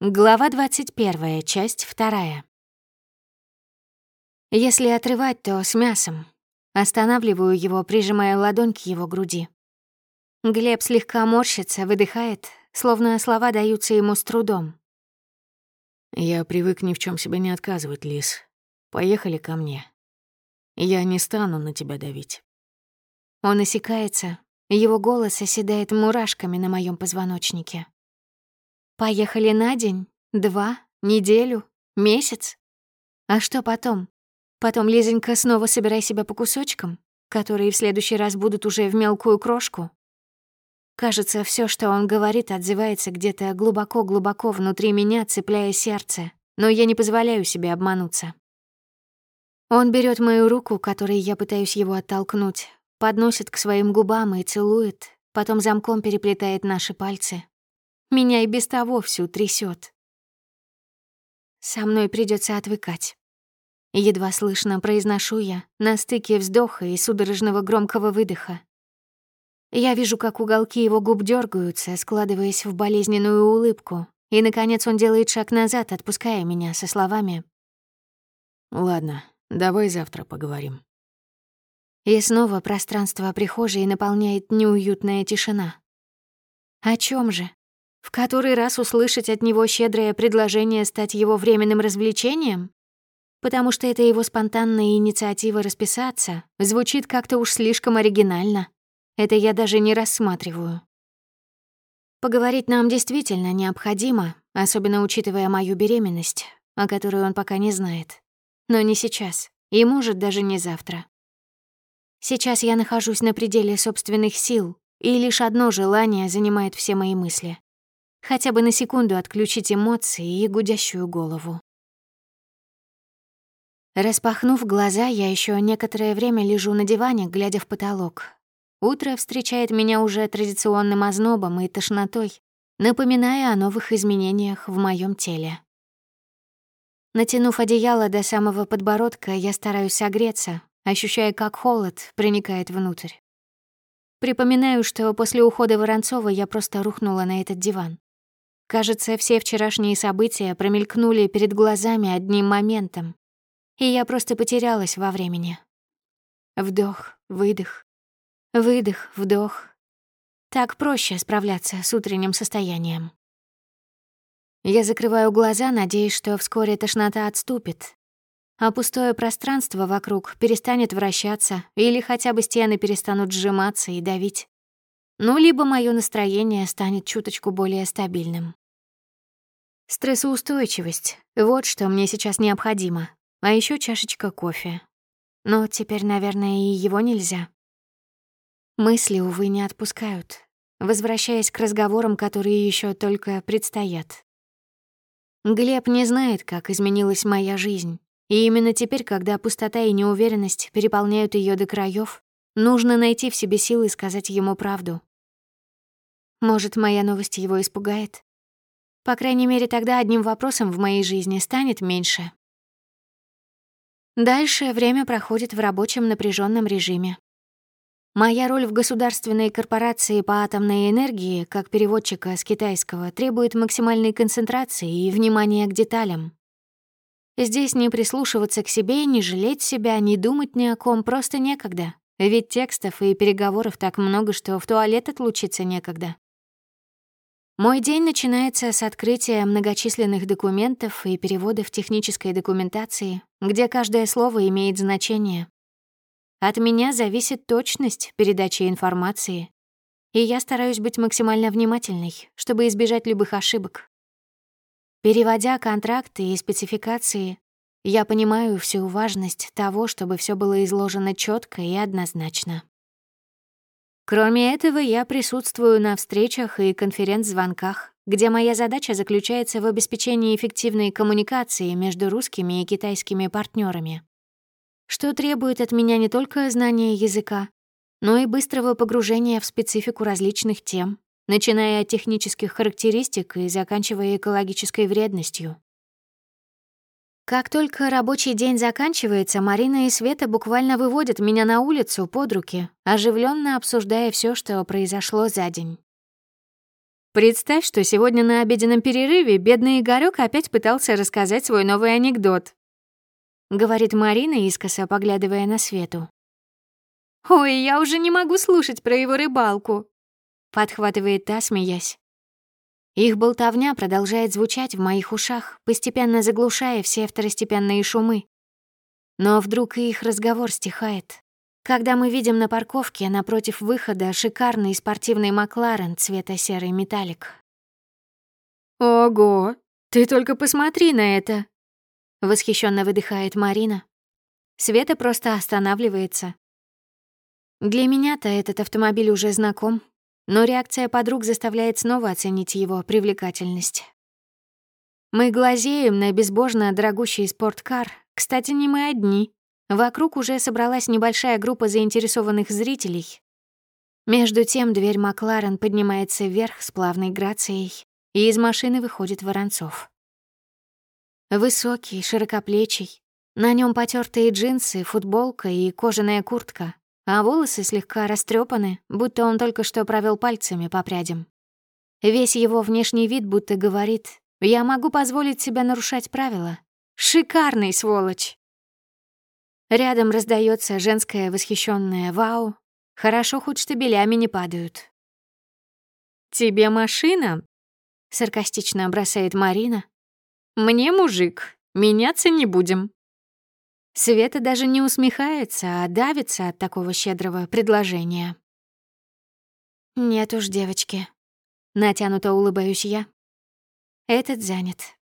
Глава 21, часть 2. Если отрывать, то с мясом. Останавливаю его, прижимая ладонь к его груди. Глеб слегка морщится, выдыхает, словно слова даются ему с трудом. «Я привык ни в чем себе не отказывать, Лис. Поехали ко мне. Я не стану на тебя давить». Он осекается, его голос оседает мурашками на моем позвоночнике. Поехали на день, два, неделю, месяц. А что потом? Потом, Лизонька, снова собирай себя по кусочкам, которые в следующий раз будут уже в мелкую крошку. Кажется, все, что он говорит, отзывается где-то глубоко-глубоко внутри меня, цепляя сердце, но я не позволяю себе обмануться. Он берет мою руку, которой я пытаюсь его оттолкнуть, подносит к своим губам и целует, потом замком переплетает наши пальцы, меня и без того всю трясет. Со мной придется отвыкать. Едва слышно произношу я на стыке вздоха и судорожного громкого выдоха. Я вижу, как уголки его губ дергаются, складываясь в болезненную улыбку, и, наконец, он делает шаг назад, отпуская меня со словами «Ладно, давай завтра поговорим». И снова пространство прихожей наполняет неуютная тишина. О чем же? В который раз услышать от него щедрое предложение стать его временным развлечением? Потому что это его спонтанная инициатива расписаться звучит как-то уж слишком оригинально. Это я даже не рассматриваю. Поговорить нам действительно необходимо, особенно учитывая мою беременность, о которой он пока не знает. Но не сейчас, и, может, даже не завтра. Сейчас я нахожусь на пределе собственных сил, и лишь одно желание занимает все мои мысли хотя бы на секунду отключить эмоции и гудящую голову. Распахнув глаза, я еще некоторое время лежу на диване, глядя в потолок. Утро встречает меня уже традиционным ознобом и тошнотой, напоминая о новых изменениях в моем теле. Натянув одеяло до самого подбородка, я стараюсь согреться, ощущая, как холод проникает внутрь. Припоминаю, что после ухода Воронцова я просто рухнула на этот диван. Кажется, все вчерашние события промелькнули перед глазами одним моментом, и я просто потерялась во времени. Вдох, выдох, выдох, вдох. Так проще справляться с утренним состоянием. Я закрываю глаза, надеясь, что вскоре тошнота отступит, а пустое пространство вокруг перестанет вращаться или хотя бы стены перестанут сжиматься и давить. Ну, либо мое настроение станет чуточку более стабильным. Стрессоустойчивость — вот что мне сейчас необходимо. А еще чашечка кофе. Но теперь, наверное, и его нельзя. Мысли, увы, не отпускают, возвращаясь к разговорам, которые еще только предстоят. Глеб не знает, как изменилась моя жизнь. И именно теперь, когда пустота и неуверенность переполняют ее до краев, нужно найти в себе силы сказать ему правду. Может, моя новость его испугает? По крайней мере, тогда одним вопросом в моей жизни станет меньше. Дальше время проходит в рабочем напряженном режиме. Моя роль в государственной корпорации по атомной энергии, как переводчика с китайского, требует максимальной концентрации и внимания к деталям. Здесь не прислушиваться к себе, не жалеть себя, не думать ни о ком просто некогда. Ведь текстов и переговоров так много, что в туалет отлучиться некогда. Мой день начинается с открытия многочисленных документов и переводов технической документации, где каждое слово имеет значение. От меня зависит точность передачи информации, и я стараюсь быть максимально внимательной, чтобы избежать любых ошибок. Переводя контракты и спецификации, я понимаю всю важность того, чтобы все было изложено четко и однозначно. Кроме этого, я присутствую на встречах и конференц-звонках, где моя задача заключается в обеспечении эффективной коммуникации между русскими и китайскими партнерами, что требует от меня не только знания языка, но и быстрого погружения в специфику различных тем, начиная от технических характеристик и заканчивая экологической вредностью. Как только рабочий день заканчивается, Марина и Света буквально выводят меня на улицу под руки, оживленно обсуждая все, что произошло за день. Представь, что сегодня на обеденном перерыве бедный Игорёк опять пытался рассказать свой новый анекдот. Говорит Марина, искоса поглядывая на Свету. «Ой, я уже не могу слушать про его рыбалку», — подхватывает та, смеясь. Их болтовня продолжает звучать в моих ушах, постепенно заглушая все второстепенные шумы. Но вдруг и их разговор стихает, когда мы видим на парковке напротив выхода шикарный спортивный Макларен цвета серый металлик. «Ого, ты только посмотри на это!» Восхищенно выдыхает Марина. Света просто останавливается. Для меня-то этот автомобиль уже знаком, но реакция подруг заставляет снова оценить его привлекательность. Мы глазеем на безбожно дорогущий спорткар. Кстати, не мы одни. Вокруг уже собралась небольшая группа заинтересованных зрителей. Между тем дверь Макларен поднимается вверх с плавной грацией, и из машины выходит Воронцов. Высокий, широкоплечий. На нем потертые джинсы, футболка и кожаная куртка, а волосы слегка растрепаны, будто он только что провел пальцами по прядям. Весь его внешний вид будто говорит «Я могу позволить себе нарушать правила. Шикарный сволочь!» Рядом раздается женское восхищенное «Вау!» Хорошо, хоть штабелями не падают. «Тебе машина?» — саркастично бросает Марина. «Мне мужик, меняться не будем». Света даже не усмехается, а давится от такого щедрого предложения. «Нет уж, девочки», — натянуто улыбаюсь я. «Этот занят.